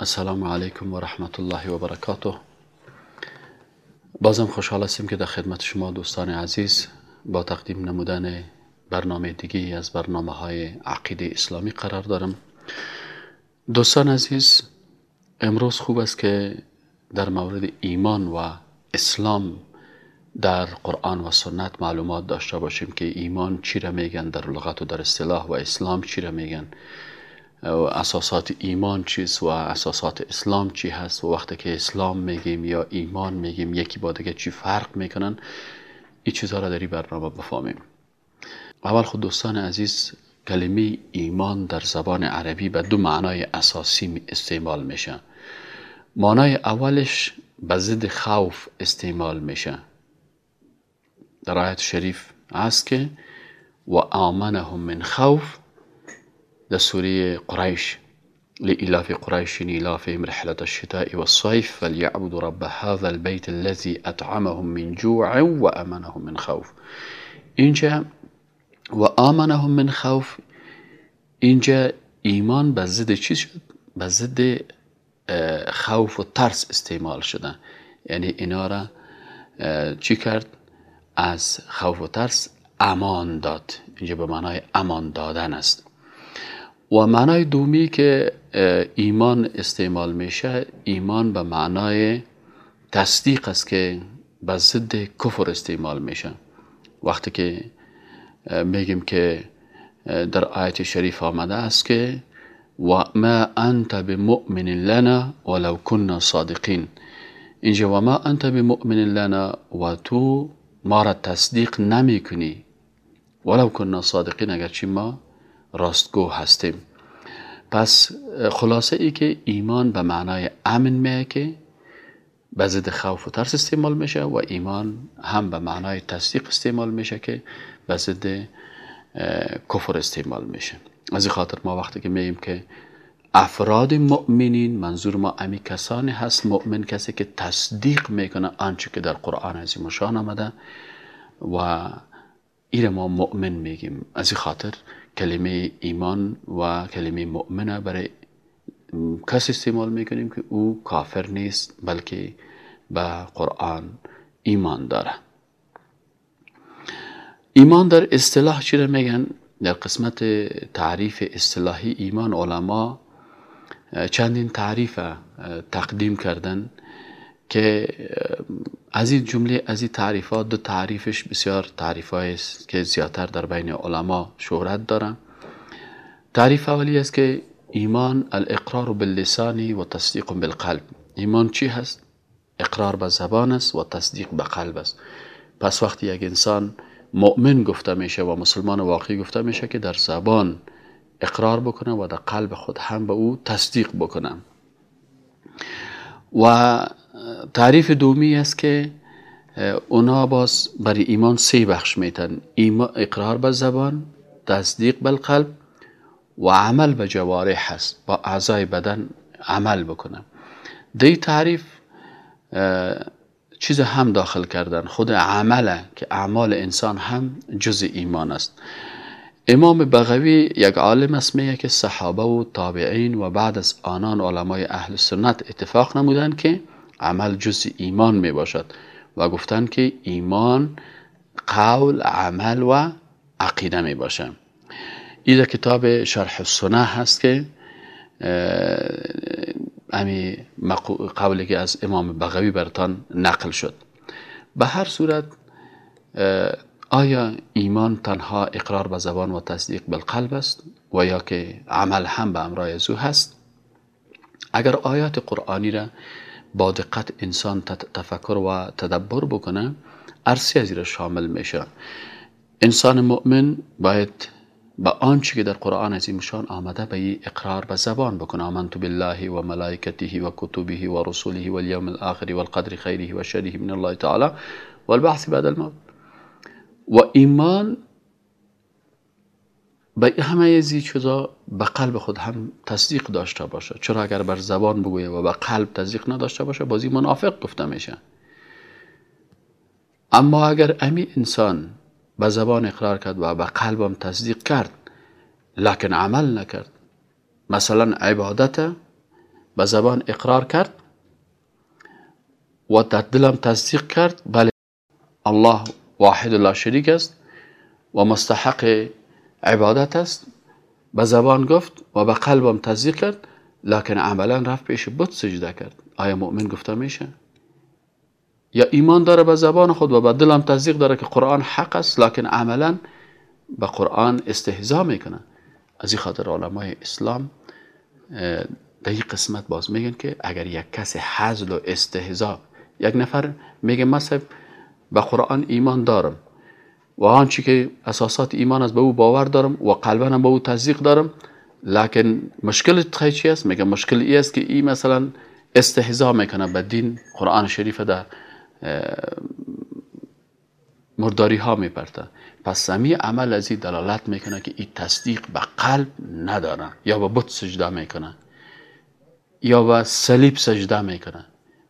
السلام علیکم و رحمت الله و برکاته بازم خوشحال هستیم که در خدمت شما دوستان عزیز با تقدیم نمودن برنامه دیگه از برنامه های عقیده اسلامی قرار دارم دوستان عزیز امروز خوب است که در مورد ایمان و اسلام در قرآن و سنت معلومات داشته باشیم که ایمان چی را میگن در لغت و در اصطلاح و اسلام چی را میگن اساسات ایمان چیست و اساسات اسلام چی هست و وقتی که اسلام میگیم یا ایمان میگیم یکی با دیگه چی فرق می‌کنن؟ این چیزها را در این برنامه بفهمیم. اول خود دوستان عزیز کلمه ایمان در زبان عربی به دو معنای اساسی استعمال میشه. معنای اولش به ضد خوف استعمال میشه. در آیت شریف هست که و آمنهم من خوف در سوره قریش لإلاف قريش إلافهم رحلة الشتاء والصيف فليعبدوا رب هذا البيت الذي أطعمهم من جوع وأمنهم من خوف اینجا و آمنهم من خوف اینجا ایمان به ضد چی شد؟ به ضد خوف و ترس استعمال شده یعنی اینا را چی کرد؟ از خوف و ترس أمان داد اینجا به معنای أمان دادن است و معنای دومی که ایمان استعمال میشه ایمان به معنای تصدیق است که به ضد کفر استعمال میشه. وقتی که میگیم که در آیت شریف آمده است که و ما انت بمؤمن لنا ولو كنا صادقین. اینجا و ما انت بمؤمن لنا و تو ما را تصدیق نمی کنی ولو کننا صادقین اگرچه ما راستگو هستیم. پس خلاصه ای که ایمان به معنای امن میه که به ضد خوف و ترس استعمال میشه و ایمان هم به معنای تصدیق استعمال میشه که به ضد کفر استعمال میشه. از این خاطر ما وقتی که میگیم که افراد مؤمنین منظور ما امی کسانی هست مؤمن کسی که تصدیق می‌کنه آنچه که در قرآن عظیم شان آمده و ایر ما مؤمن میگیم. از این خاطر کلمه ایمان و کلمه مؤمنه برای کس استعمال می‌کنیم که او کافر نیست بلکه به قرآن ایمان داره. ایمان در اصطلاح چی میگن؟ در قسمت تعریف اصطلاحی ایمان علما چندین تعریف تقدیم کردن که از این جمله از این تعریفات دو تعریفش بسیار تعریف است که زیادتر در بین علما شهرت دارن. تعریف اولی است که ایمان الاقرار باللسانی و تصدیق بالقلب. ایمان چی هست؟ اقرار به زبان است و تصدیق به قلب است. پس وقتی یک انسان مؤمن گفته میشه و مسلمان واقعی گفته میشه که در زبان اقرار بکنه و در قلب خود هم به او تصدیق بکنه. و تعریف دومی است که اونا باز برای ایمان سه بخش میتن. اقرار به زبان تصدیق بالقلب و عمل به جوارح هست با اعضای بدن عمل بکنه دی تعریف چیز هم داخل کردن. خود عمله که اعمال انسان هم جز ایمان است. امام بغوی یک عالم است میگه که صحابه و تابعین و بعد از آنان علمای اهل سنت اتفاق نمودند که عمل جز ایمان می باشد و گفتند که ایمان قول عمل و عقیده می باشد این کتاب شرح السنه هست که امی قولی که از امام بغوی برتان نقل شد. به هر صورت آیا ایمان تنها اقرار به زبان و تصدیق بالقلب است و یا که عمل هم به امرای زو هست؟ اگر آیات قرآنی را با دقت انسان تفکر و تدبر بکنه ارسی از را شامل میشه. انسان مؤمن باید به آنچه که در قرآن عظیمشان آمده به این اقرار به زبان بکنه. آمنت بالله و ملائکته و کتبه و رسوله و اليوم الاخر و القدر خیره و شره من الله تعالی و البحث بعد الموت. و ایمان به همه از چیزا به قلب خود هم تصدیق داشته باشه. چرا اگر بر زبان بگویه و به قلب تصدیق نداشته باشه بازی منافق گفته میشه. اما اگر امی انسان به زبان اقرار کرد و به قلبم تصدیق کرد لکن عمل نکرد مثلا عبادت به زبان اقرار کرد و در دلم تصدیق کرد بله الله واحد لا شریک است و مستحق عبادت است. به زبان گفت و به قلبم تصدیق کرد لکن عملا رفت پیش بت سجده کرد. آیا مؤمن گفته میشه؟ یا ایمان داره به زبان خود و به دلم تصدیق داره که قرآن حق است لکن عملا به قرآن استهزا می‌کنه. از این خاطر علمای اسلام در این قسمت باز میگن که اگر یک کس حزل و استهزا یک نفر میگه مثلا به قرآن ایمان دارم و آنچه که اساسات ایمان است به او باور دارم و قلبا به او تصدیق دارم. لکن مشکل خیلی چی است؟ میگه مشکل ای است که ای مثلا استهزا می‌کنه به دین قرآن شریف در مرداری ها میپرته. پس سمی عمل از این دلالت می‌کنه که این تصدیق به قلب نداره یا به بت سجده می‌کنه یا به صلیب سجده می‌کنه.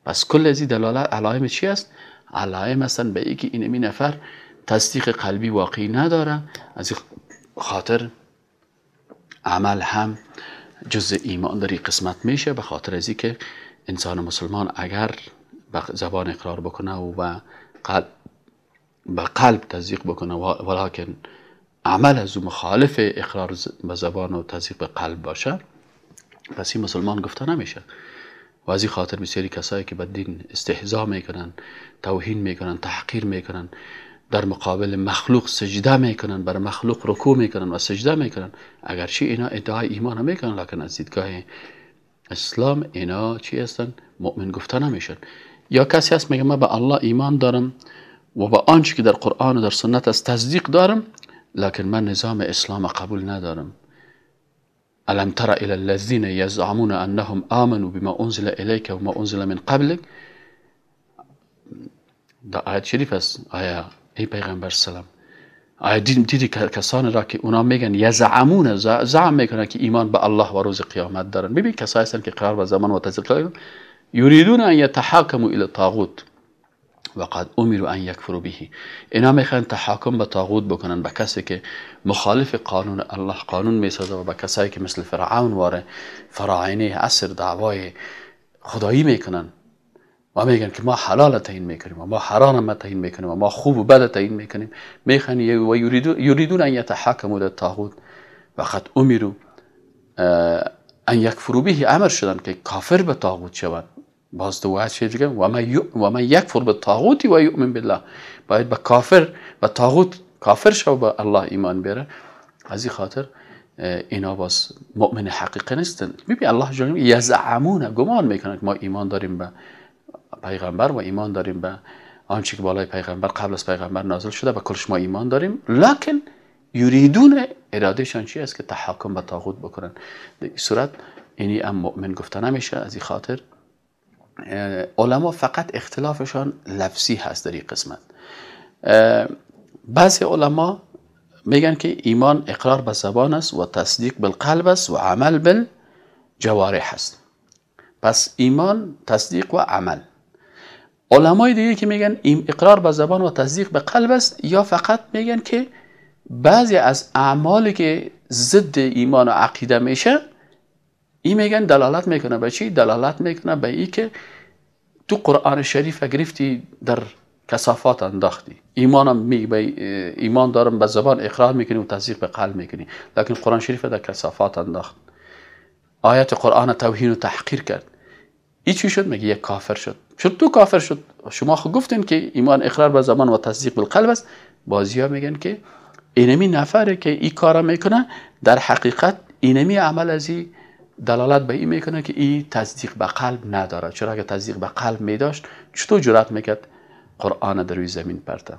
پس کل از این دلالت علائم چی است؟ علائم مثلا به اینکه این نفر تصدیق قلبی واقعی نداره از خاطر عمل هم جز ایمان در قسمت میشه به خاطر از که انسان مسلمان اگر به زبان اقرار بکنه و به قلب, به قلب تصدیق بکنه ولیکن عمل از او مخالف اقرار به زبان و تصدیق به قلب باشه پس این مسلمان گفته نمیشه. و از این خاطر بسیاری کسایی که به دین استهزا می‌کنن توهین می‌کنن تحقیر می‌کنن در مقابل مخلوق سجده می‌کنن بر مخلوق رکوع می‌کنن و سجده می‌کنن. اگرچه اینا ادعای ایمان می‌کنن لکن از دیدگاه اسلام اینا چی هستن؟ مؤمن گفته نمیشن. یا کسی هست میگه من به الله ایمان دارم و به آنچه که در قرآن و در سنت از تصدیق دارم لکن من نظام اسلام قبول ندارم. الم تر الى الذين يزعمون انهم آمنوا بما انزل اليك وما انزل من قبلك در آیت شریف است آیا ای پیغمبر سلام. آیا دیدی کسانی را که اونا میگن یزعمون زعم می‌کنن که ایمان به الله و روز قیامت دارن. ببین کسایی هستن که قرار به زمان و تصدیق یریدون ان یتحاکموا طاغوت و قد امروا ان یکفروا به. اینا می‌خوان تحاکم به طاغوت بکنن به کسی که مخالف قانون الله قانون می‌سازه و به کسایی که مثل فرعون واره فراعنه عصر دعوای خدایی می‌کنن. و میگن که ما حلال تعیین می‌کنیم و ما حرام تعیین می‌کنیم و ما خوب و بد تعیین می‌کنیم. می‌خوان و یریدون ان یتحاکموا الى طاغوت و قد امروا ان یکفروا به امر شدن که کافر به طاغوت شوند باز تو چه دیگه؟ و من یکفر به طاغوت و یؤمن بالله. باید به کافر و طاغوت کافر شو به الله ایمان بیاره از این خاطر اینا باز مؤمن حقیقی نیستن. ببین الله جل یزعمون گمان می‌کنن که ما ایمان داریم به پیغمبر و ایمان داریم به آنچه که بالای پیغمبر قبل از پیغمبر نازل شده و کلش ما ایمان داریم. لکن یریدون ارادهشان چی است که تحکم به طاغوت بکنن؟ در این صورت اینی هم مؤمن گفته نمیشه از این خاطر. علما فقط اختلافشان لفظی هست در این قسمت. بعضی علما میگن که ایمان اقرار به زبان است و تصدیق بالقلب است و عمل بالجوارح است. پس ایمان تصدیق و عمل. علمای دیگه که میگن اقرار به زبان و تصدیق به قلب است یا فقط میگن که بعضی از اعمالی که ضد ایمان و عقیده میشه این میگن دلالت می‌کنه به چی؟ دلالت می‌کنه به ای که تو قرآن شریف گرفتی در کسافات انداختی. ایمانم می ایمان دارم به زبان اقرار می‌کنی و تصدیق به قلب می‌کنی. لکن قرآن شریف در کسافات انداخت. آیت قرآن توهین و تحقیر کرد. این چی شد؟ میگه یک کافر شد. چون تو کافر شد. شما خود گفتین که ایمان اقرار به زبان و تصدیق بالقلب است. بازی ها میگن که اینمی نفره که این کارا می‌کنه در حقیقت اینمی عمل از دلالت به این می‌کنه که این تصدیق به قلب نداره. چرا اگه تصدیق به قلب میداشت چطور جرات می‌کرد قرآن در روی زمین پرته؟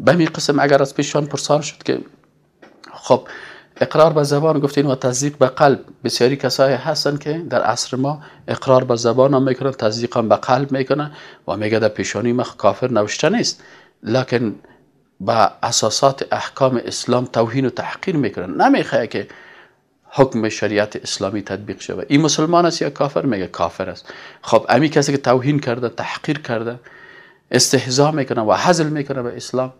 به می قسم اگر از پیشان پرسان شد که خب اقرار به زبان گفتین و تصدیق به قلب. بسیاری کسایی هستن که در عصر ما اقرار به زبان هم می‌کنن تصدیق هم به قلب می‌کنن و میگه در پیشانی مخ کافر نوشته نیست. لکن با اساسات احکام اسلام توهین و تحقیر می‌کنن. نمی‌خواه که حکم شریعت اسلامی تطبیق شود. این مسلمان است یا کافر؟ میگه کافر است. خب امی کسی که توهین کرده تحقیر کرده استهزا می‌کنه و حزل می‌کنه به اسلام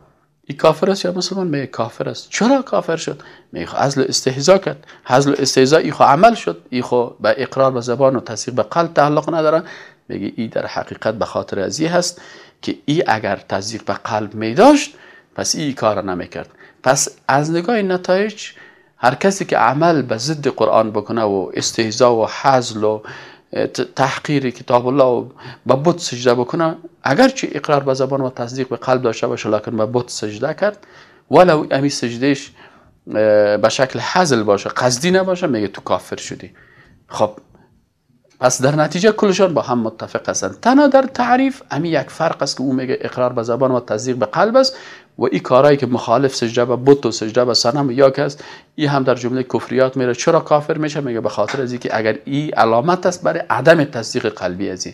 این کافر است یا مسلمان؟ میگه کافر است. چرا کافر شد؟ میگه حزل استهزا کرد. حزل و استهزا ای خو عمل شد. ای خو به اقرار به زبان و تصدیق به قلب تعلق نداره میگه ای در حقیقت به خاطر از هست که ای اگر تصدیق به قلب می داشت پس ای کار نمی‌کرد. پس از نگاه نتایج هر کسی که عمل به ضد قرآن بکنه و استهزا و حزل و تحقیر کتاب الله و به بت سجده بکنه اگرچه اقرار به زبان و تصدیق به قلب داشته باشه لکن به بت سجده کرد. ولو امی سجدهش به شکل حزل باشه قصدی نباشه میگه تو کافر شدی. خب پس در نتیجه کلشان با هم متفق هستند. تنها در تعریف امی یک فرق است که او میگه اقرار به زبان و تصدیق به قلب است. و این کارهایی که مخالف سجده به بت و سجده به صنم یا کس این هم در جمله کفریات میره. چرا کافر میشه؟ میگه به خاطر از که اگر این علامت است برای عدم تصدیق قلبی از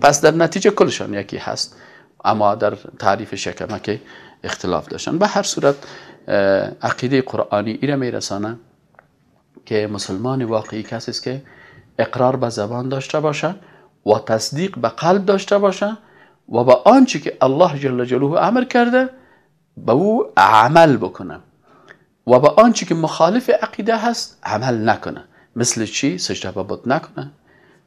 پس در نتیجه کلشان یکی هست اما در تعریف شکمه که اختلاف داشتن. به هر صورت عقیده قرآنی ایره میرسانه که مسلمان واقعی کسی است که اقرار به زبان داشته باشه و تصدیق به قلب داشته باشه و با آنچه که الله جل جلاله امر کرده به او عمل بکنه. و به آنچه که مخالف عقیده هست عمل نکنه. مثل چی؟ سجده به بت نکنه.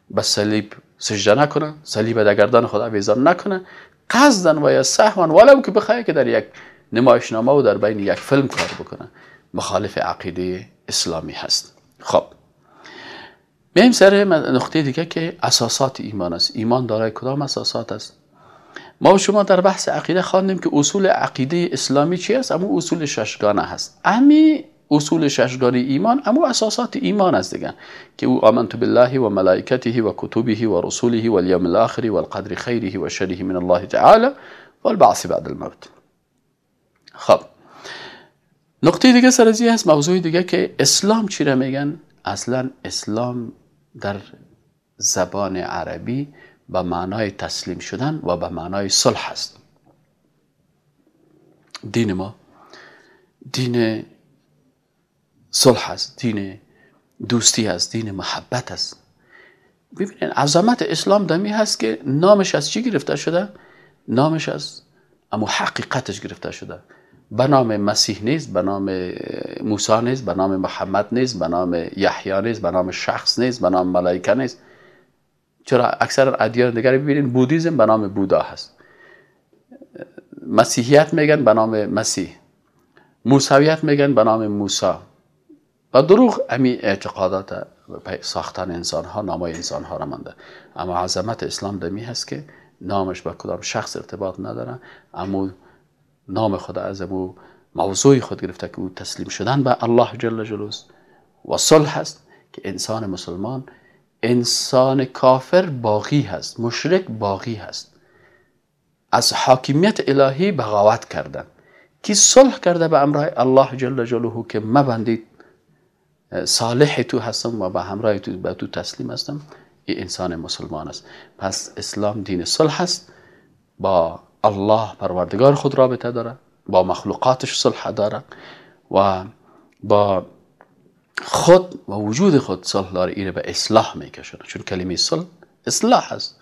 به صلیب سجده نکنه. صلیب در گردن خدا ویزان نکنه. قصدن و یا سهوا ولو که بخواه که در یک نمایشنامه و در بین یک فیلم کار بکنه. مخالف عقیده اسلامی هست. خب. میم سر نقطه دیگه که اساسات ایمان است. ایمان دارای کدام اساسات است؟ ما شما در بحث عقیده خواندیم که اصول عقیده اسلامی چی است؟ اما اصول ششگانه هست. امی اصول ششگانه ایمان اما اساسات ایمان است دیگه. که او آمنت بالله و ملائکته و کتبه و رسوله و اليوم الاخر و القدر خیره و شره من الله تعالی و البعث بعد الموت. خب. نقطه دیگه سر هست موضوع دیگه که اسلام چی را میگن؟ اصلا اسلام در زبان عربی به معنای تسلیم شدن و به معنای صلح است. دین ما دین صلح است دین دوستی است دین محبت است. ببینید عظمت اسلام دمی هست که نامش از چی گرفته شده؟ نامش از اما حقیقتش گرفته شده. به نام مسیح نیست به نام موسی نیست به نام محمد نیست به نام یحیی نیست به نام شخص نیست به نام ملائکه نیست. چرا اکثر ادیان دیگر ببینید بودیزم به نام بودا هست. مسیحیت میگن به نام مسیح. موسویت میگن به نام موسا. و دروغ امی اعتقادات ساختن انسان ها نامای انسان ها را اما عظمت اسلام دمی هست که نامش با کدام شخص ارتباط نداره اما نام خدا از امو موضوع خود گرفته که او تسلیم شدن به الله جل جلاله. و صلح هست که انسان مسلمان انسان کافر باقی هست مشرک باقی هست. از حاکمیت الهی بغاوت کردن. کی صلح کرده به امرای الله جل جلاله که مبندید صالح تو هستم و به همراه تو به تو تسلیم هستم این انسان مسلمان است. پس اسلام دین صلح است. با الله پروردگار خود رابطه داره با مخلوقاتش صلح داره و با خود و وجود خود صلح داره اینه به اصلاح میکشونه. چون کلمه صلح اصلاح هست.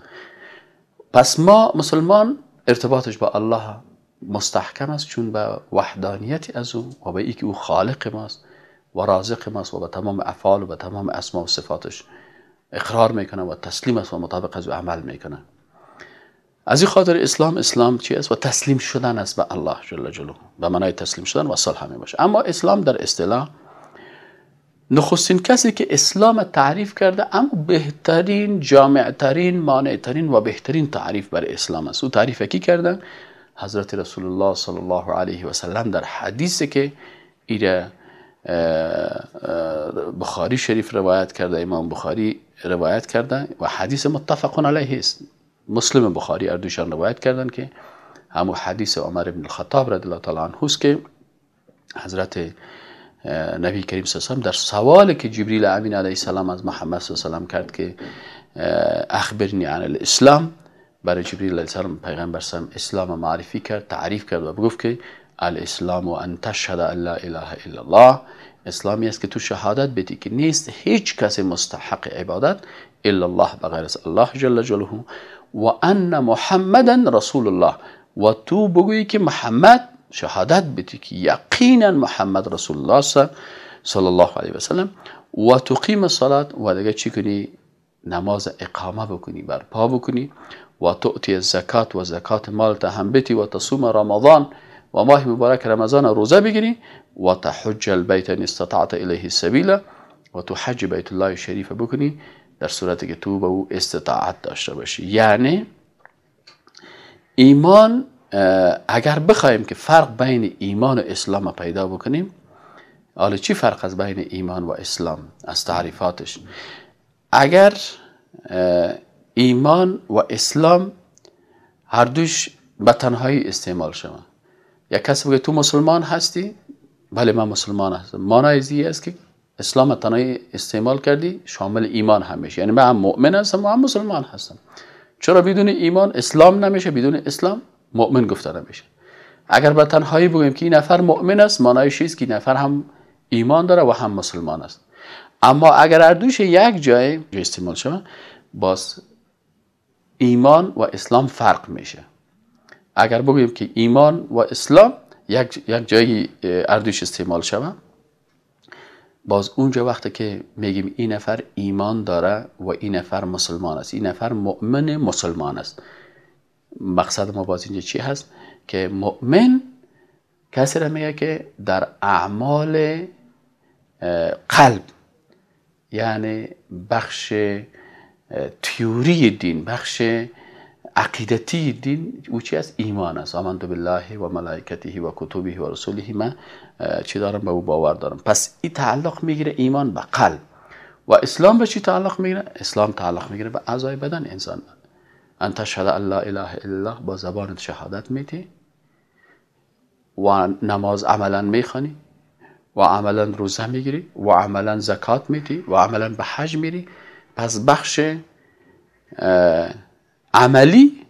پس ما مسلمان ارتباطش با الله مستحکم است چون به وحدانیت از او و به ای که او خالق ماست و رازق ماست و به تمام افعال و به تمام اسما و صفاتش اقرار می‌کنه و تسلیم است و مطابق از او عمل می‌کنه. از این خاطر اسلام اسلام چی است؟ و تسلیم شدن است به الله جل جلاله. به معنای تسلیم شدن و صلح می باشه. اما اسلام در اصطلاح نخستین کسی که اسلام تعریف کرده اما بهترین جامعترین مانعترین و بهترین تعریف برای اسلام است. او تعریف کی کردن حضرت رسول الله صلی الله علیه و سلم در حدیثی که ایره بخاری شریف روایت کرده امام بخاری روایت کرده و حدیث متفق علیه است. مسلم بخاری اردوشان روایت کردن که همو حدیث عمر بن الخطاب رضی الله تعالی عنه که حضرت نبی کریم صلی الله علیه در سوالی که جبریل امین علیه السلام از محمد صلی الله علیه کرد که اخبرنی عن الاسلام برای جبریل علیه السلام پیغمبر سلام اسلام معرفی کرد تعریف کرد و گفت که الاسلام و ان تشهد ان لا اله الا الله. اسلامی است که تو شهادت بدی که نیست هیچ کس مستحق عبادت الا الله بغیر از الله جل جلاله. و ان محمدا رسول الله. و تو بگویی که محمد شهادت بدی که یقینا محمد رسول الله صلی الله علیه و سلم و تقیم الصلاه و دیگه چی کنی؟ نماز اقامه بکنی بر پا بکنی و تؤتی زکات و زکات مال هم بتی و تصوم رمضان و ماه مبارک رمضان روزه بگیری و تحج البیت ان استطعت الیه السبیل و تو حج بیت الله شریف بکنی در صورتی که تو به او استطاعت داشته باشی. یعنی ایمان اگر بخوایم که فرق بین ایمان و اسلام پیدا بکنیم حالا چی فرق از بین ایمان و اسلام از تعریفاتش؟ اگر ایمان و اسلام هر دوش به تنهایی استعمال شود یک کسی بگه تو مسلمان هستی؟ بله من مسلمان هستم. معنای زی است که اسلام تنهایی استعمال کردی شامل ایمان هم میشه یعنی من مؤمن هستم و هم مسلمان هستم. چرا بدون ایمان اسلام نمیشه؟ بدون اسلام مؤمن گفته نمیشه اگر به تنهایی بگیم که این نفر مؤمن است معنایش است؟ که این نفر هم ایمان داره و هم مسلمان است. اما اگر اردوش یک جای استعمال شود باز ایمان و اسلام فرق میشه. اگر بگویم که ایمان و اسلام یک, یک جایی اردوش استعمال شود باز اونجا وقتی که میگیم این نفر ایمان داره و این نفر مسلمان است. این نفر مؤمن مسلمان است. مقصد ما باز اینجا چی هست؟ که مؤمن کسی را میگه که در اعمال قلب یعنی بخش تیوری دین بخش عقیدتی دین او چی است ایمان است. آمنت بالله و ملائکته و کتبه و رسوله من چی دارم؟ به او باور دارم. پس این تعلق می‌گیره ایمان به قلب. و اسلام به چی تعلق می‌گیره؟ اسلام تعلق می‌گیره به اعضای بدن انسان. ان تشهد ان لا اله الله با زبان شهادت میتی و نماز عملا می‌خوانی و عملا روزه می‌گیری و عملا زکات میتی و عملا به حج میری پس بخش عملی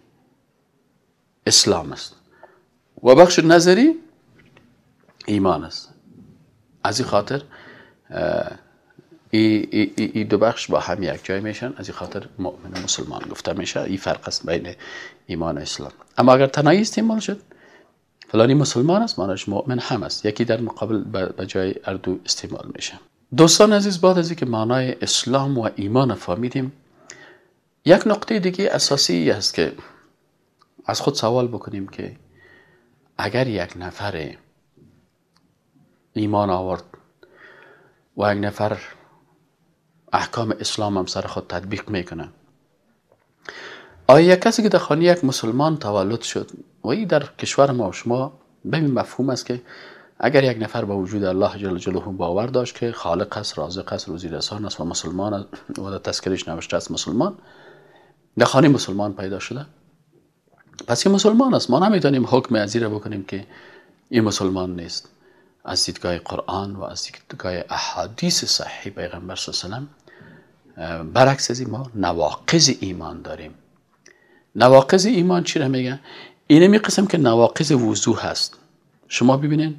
اسلام است و بخش نظری ایمان است از این خاطر ای, ای, ای دو بخش با هم یک جای میشن. از این خاطر مؤمن مسلمان گفته میشه این فرق است بین ایمان و اسلام. اما اگر تنهایی استعمال شد. فلانی مسلمان است معنیش مؤمن هم است. یکی در مقابل به جای اردو استعمال میشه. دوستان عزیز بعد از اینکه معنای اسلام و ایمان فهمیدیم یک نقطه دیگه اساسی است که از خود سوال بکنیم که اگر یک نفر ایمان آورد و یک نفر احکام اسلام هم سر خود تطبیق می‌کنه. آیا کسی که در خانه یک مسلمان تولد شد و این در کشور ما و شما به مفهوم است که اگر یک نفر با وجود الله جل جلاله باور داشت که خالق است رازق است روزی رسان است و مسلمان است و در تذکرش نوشته است مسلمان در خانه مسلمان پیدا شده؟ پس این مسلمان است ما نمی‌تونیم حکم از بکنیم که این مسلمان نیست. از دیدگاه قرآن و از دیدگاه احادیث صحیح پیغمبر صلی الله علیه برعکس از این ما نواقض ایمان داریم. نواقض ایمان چی را میگن؟ اینه می قسم که نواقض وضوع هست. شما ببینین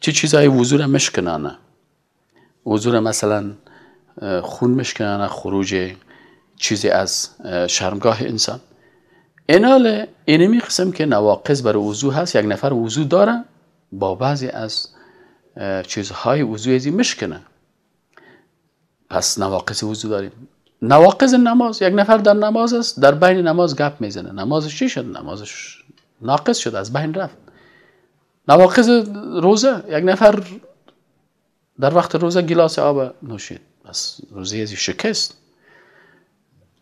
چه چیزای وضوع را مشکنانه. وضوع مثلا خون مشکنانه خروج چیزی از شرمگاه انسان. اینال اینمی قسم که نواقض بر وضوع هست. یک نفر وضوع داره با بعضی از چیزهای وضوع ازی مشکنه. پس نواقض وضوع داریم. نواقض نماز یک نفر در نماز است در بین نماز گپ می‌زنه. نمازش چی شد؟ نمازش ناقص شد از بین رفت. نواقض روزه یک نفر در وقت روزه گلاس آب نوشید. پس روزه ازی شکست.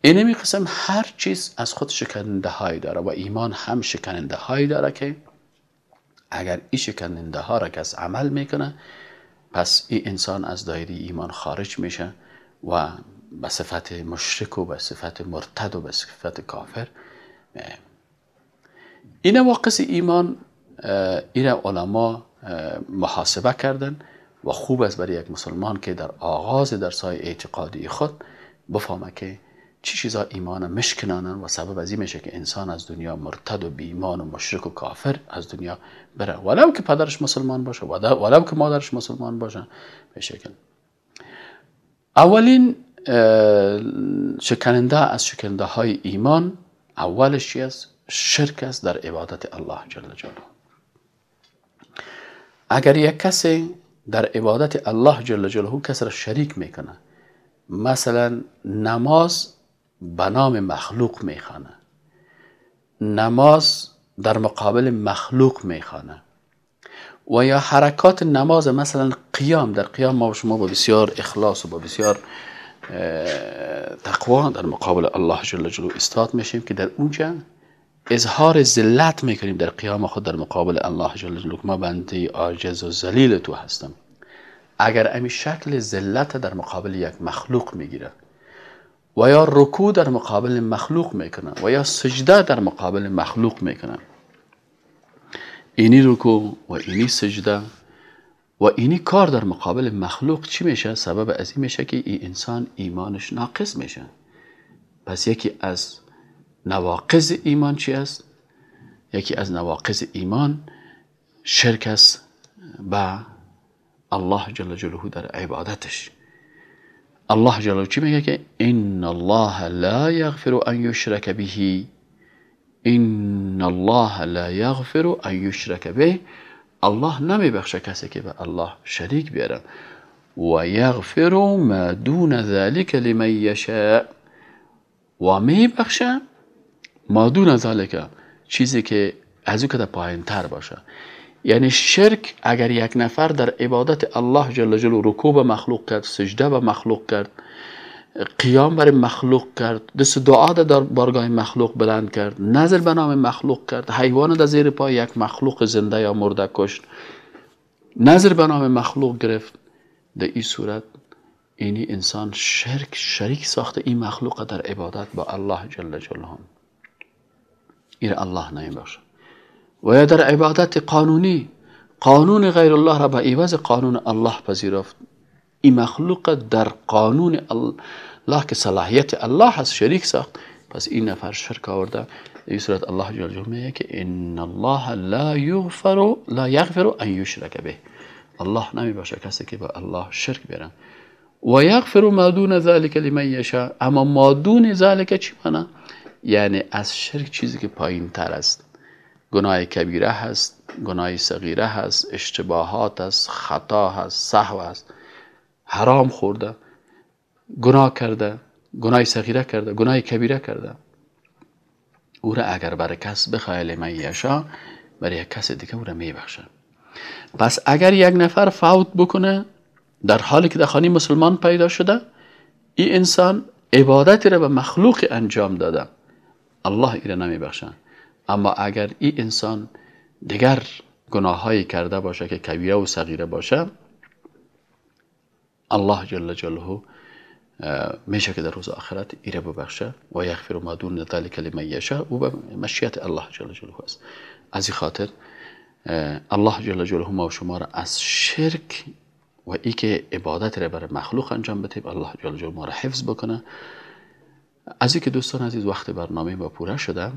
اینمی قسم هر چیز از خود شکننده هایی داره و ایمان هم شکننده هایی داره که اگر این شکننده ها را کس عمل می‌کنه پس این انسان از دایره ایمان خارج میشه و به صفت مشرک و به صفت مرتد و به صفت کافر این واقع ایمان این علما محاسبه کردن و خوب است برای یک مسلمان که در آغاز درسای اعتقادی خود بفهمه که چی چیزا ایمان مشکنانن و سبب از میشه که انسان از دنیا مرتد و بیمان و مشرک و کافر از دنیا بره. ولو که پدرش مسلمان باشه ولو که مادرش مسلمان باشه به شکل. اولین شکننده از شکننده های ایمان اولش چی است؟ شرک است در عبادت الله جل جلاله. اگر یک کسی در عبادت الله جل جلاله کس شریک می‌کنه مثلا نماز به نام مخلوق می‌خوانه. نماز در مقابل مخلوق می‌خوانه. و یا حرکات نماز مثلا قیام در قیام ما شما با بسیار اخلاص و با بسیار تقوا در مقابل الله جل جلاله استاد میشیم که در اونجا اظهار ذلت می‌کنیم در قیام خود در مقابل الله جل جلاله. ما بنده عاجز و ذلیل تو هستم. اگر امی شکل ذلت در مقابل یک مخلوق می‌گیره و یا رکوع در مقابل مخلوق می‌کنن و یا سجده در مقابل مخلوق می‌کنن. اینی رکوع و اینی سجده و اینی کار در مقابل مخلوق چی میشه؟ سبب از این میشه که این انسان ایمانش ناقص میشه. پس یکی از نواقض ایمان چی است؟ یکی از نواقض ایمان شرک است به الله جل جلاله در عبادتش. الله جل چی میگه که إن الله لا یغفر أن یشرک به. إن الله لا یغفر أن یشرک به. الله نمیبخشه کسی که به الله شریک بیاره. و یغفر ما دون ذلك لمن یشاء. و میبخشه ما دون ذلك چیزی که از أو که پایین تر باشه. یعنی شرک اگر یک نفر در عبادت الله جل جلاله رکوع به مخلوق کرد سجده به مخلوق کرد قیام بر مخلوق کرد دست دعا در بارگاه مخلوق بلند کرد نظر به نام مخلوق کرد حیوان در زیر پای یک مخلوق زنده یا مرده کشت نظر به نام مخلوق گرفت. در این صورت اینی انسان شرک شریک ساخته این مخلوق در عبادت با الله جل جلاله. این الله نمیبخشه و در عبادت قانونی قانون غیر الله را به عوض قانون الله پذیرفت این مخلوق در قانون الله که صلاحیت الله هست شریک ساخت. پس این نفر شرک آورده. این صورت الله جل جلاله میگه که إن الله لا یغفر لا یغفر أن یشرک به. الله نمی باشه کسی که با الله شرک بیارن و یغفر ما دون ذلك لمن یشاء أما ما دون ذلك چی معنی یعنی از شرک چیزی که پایین تر است. گناه کبیره هست گناه صغیره هست اشتباهات است خطا هست سهو است حرام خورده گناه کرده گناه صغیره کرده گناه کبیره کرده. او را اگر برای کس بخواه یشا برای یک کس دیگه او را میبخشه. پس اگر یک نفر فوت بکنه در حالی که در خانه مسلمان پیدا شده این انسان عبادتی را به مخلوق انجام داده. الله ای را اما اگر این انسان دیگر گناههایی کرده باشه که کبیره و صغیره باشه الله جل جلاله میشه که در روز آخرت ایره ببخشه و یغفر ما دون ذلك لمن یشاء و به مشیت الله جل جلاله است. از این خاطر الله جل جلاله ما و شما را از شرک و ای که عبادت را برای مخلوق انجام بده الله جل جلاله ما را حفظ بکنه. از اینکه دوستان عزیز وقت برنامه ما پوره شده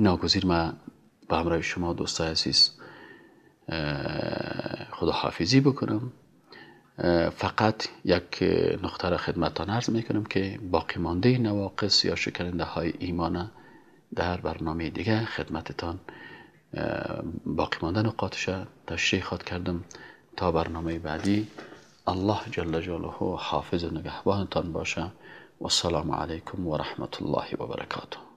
ناگزیر ما به همراه شما دوستای عزیز خدا حافظی بکنم. فقط یک نقطه را خدمتان عرض می‌کنم که باقی مانده نواقص یا شکننده های ایمان در برنامه دیگه خدمتتان باقی مانده نقاطش تشریح خواد کردم تا برنامه بعدی. الله جل جلاله حافظ و نگهبانتان باشه. و السلام علیکم و رحمت الله و برکاته.